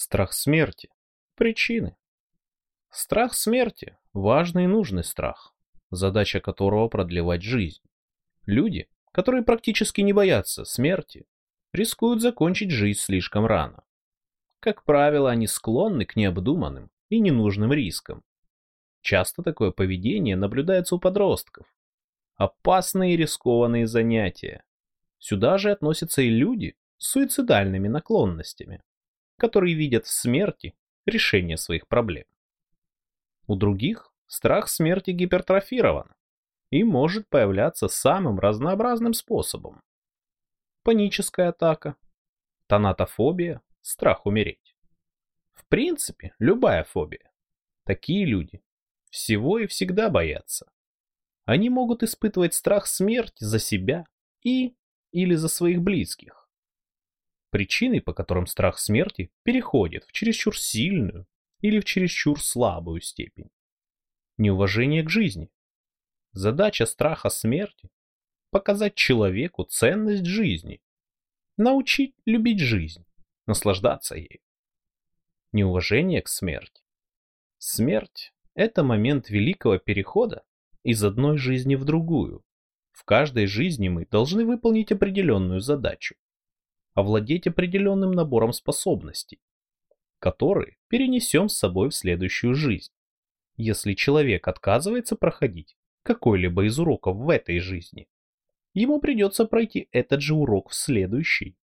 Страх смерти. Причины. Страх смерти – важный и нужный страх, задача которого продлевать жизнь. Люди, которые практически не боятся смерти, рискуют закончить жизнь слишком рано. Как правило, они склонны к необдуманным и ненужным рискам. Часто такое поведение наблюдается у подростков. Опасные и рискованные занятия. Сюда же относятся и люди с суицидальными наклонностями, которые видят в смерти решение своих проблем. У других страх смерти гипертрофирован и может появляться самым разнообразным способом. Паническая атака, тонатофобия, страх умереть. В принципе, любая фобия. Такие люди всего и всегда боятся. Они могут испытывать страх смерти за себя и или за своих близких. Причиной, по которым страх смерти переходит в чересчур сильную или в чересчур слабую степень. Неуважение к жизни. Задача страха смерти – показать человеку ценность жизни, научить любить жизнь, наслаждаться ею. Неуважение к смерти. Смерть – это момент великого перехода из одной жизни в другую. В каждой жизни мы должны выполнить определенную задачу, овладеть определенным набором способностей, которые перенесем с собой в следующую жизнь. Если человек отказывается проходить какой-либо из уроков в этой жизни, ему придется пройти этот же урок в следующей